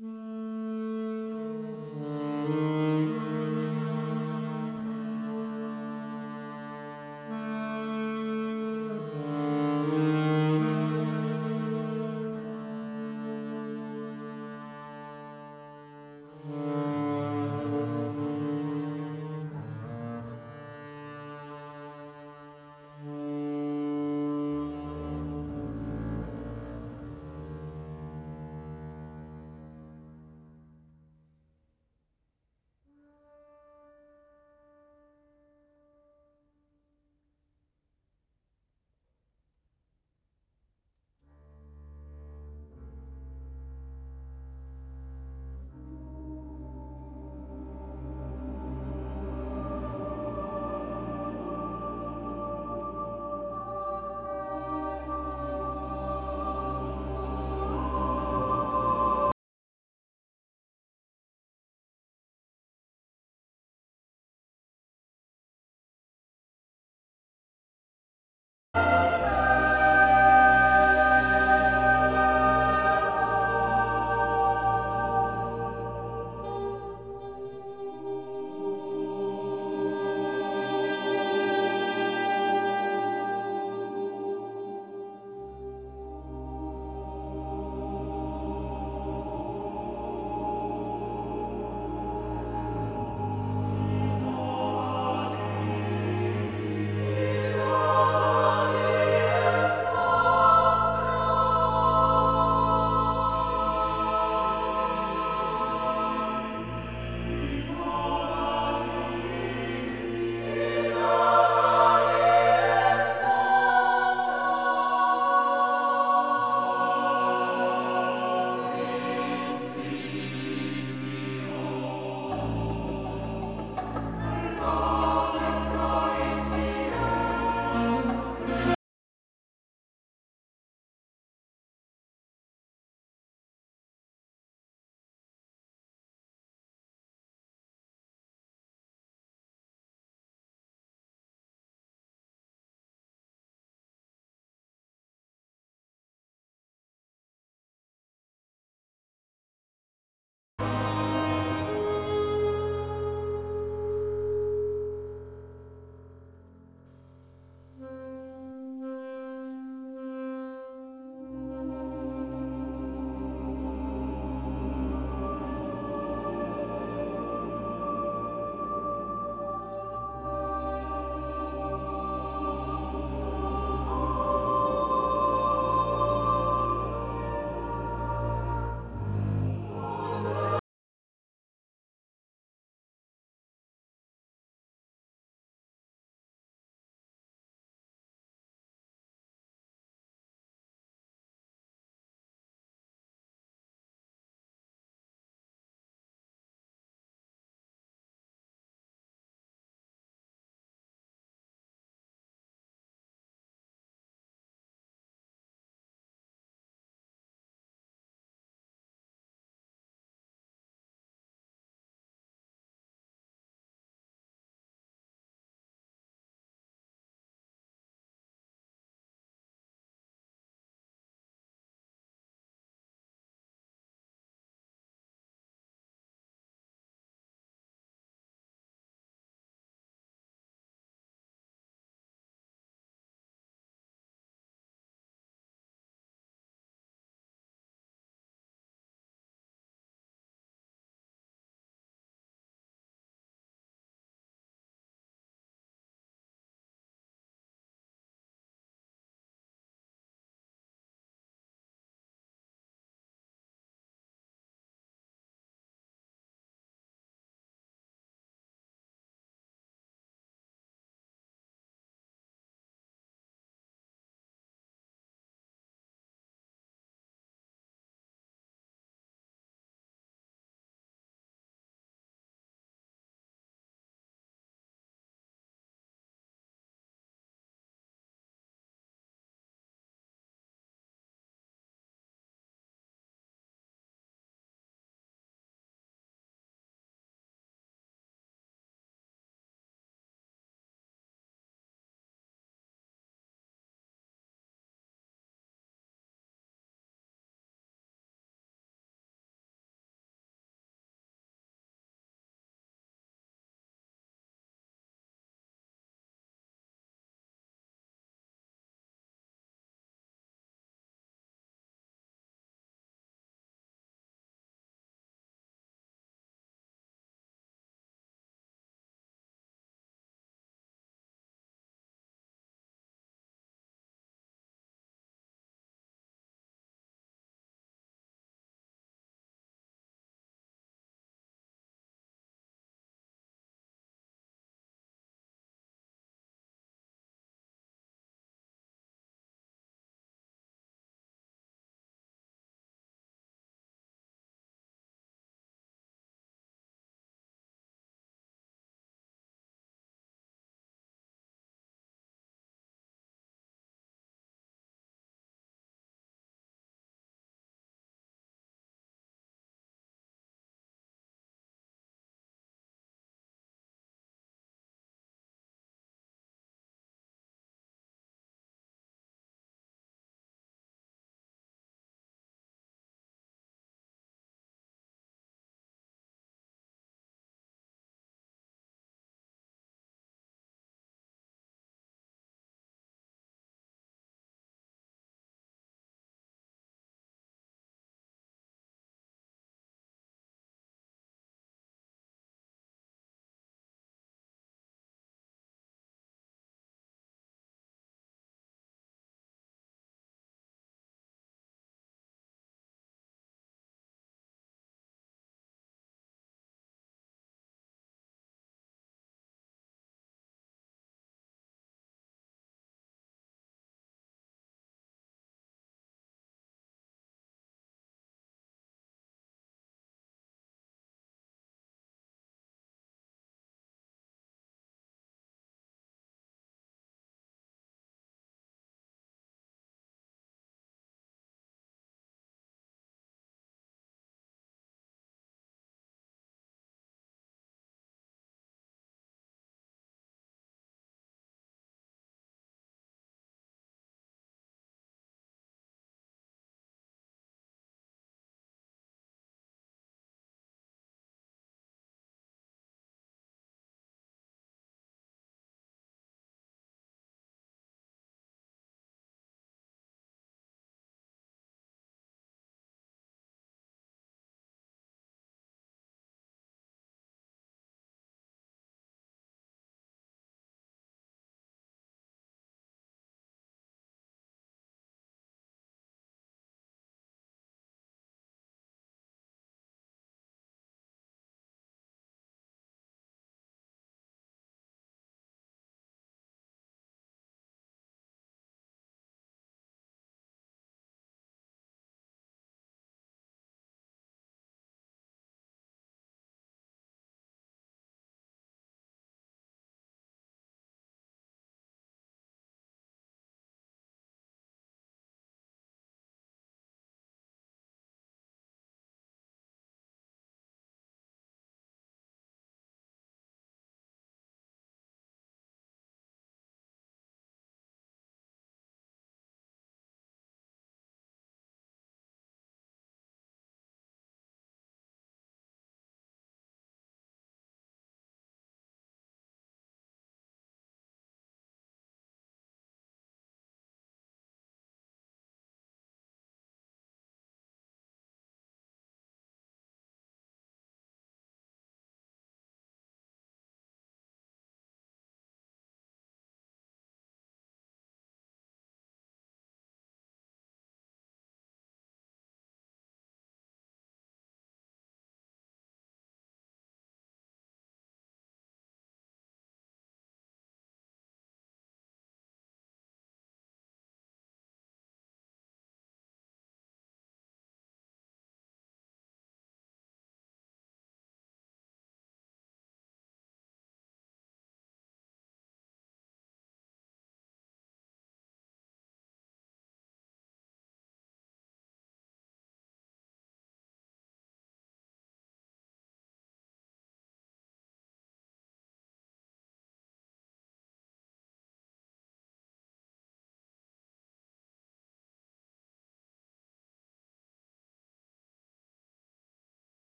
Hum.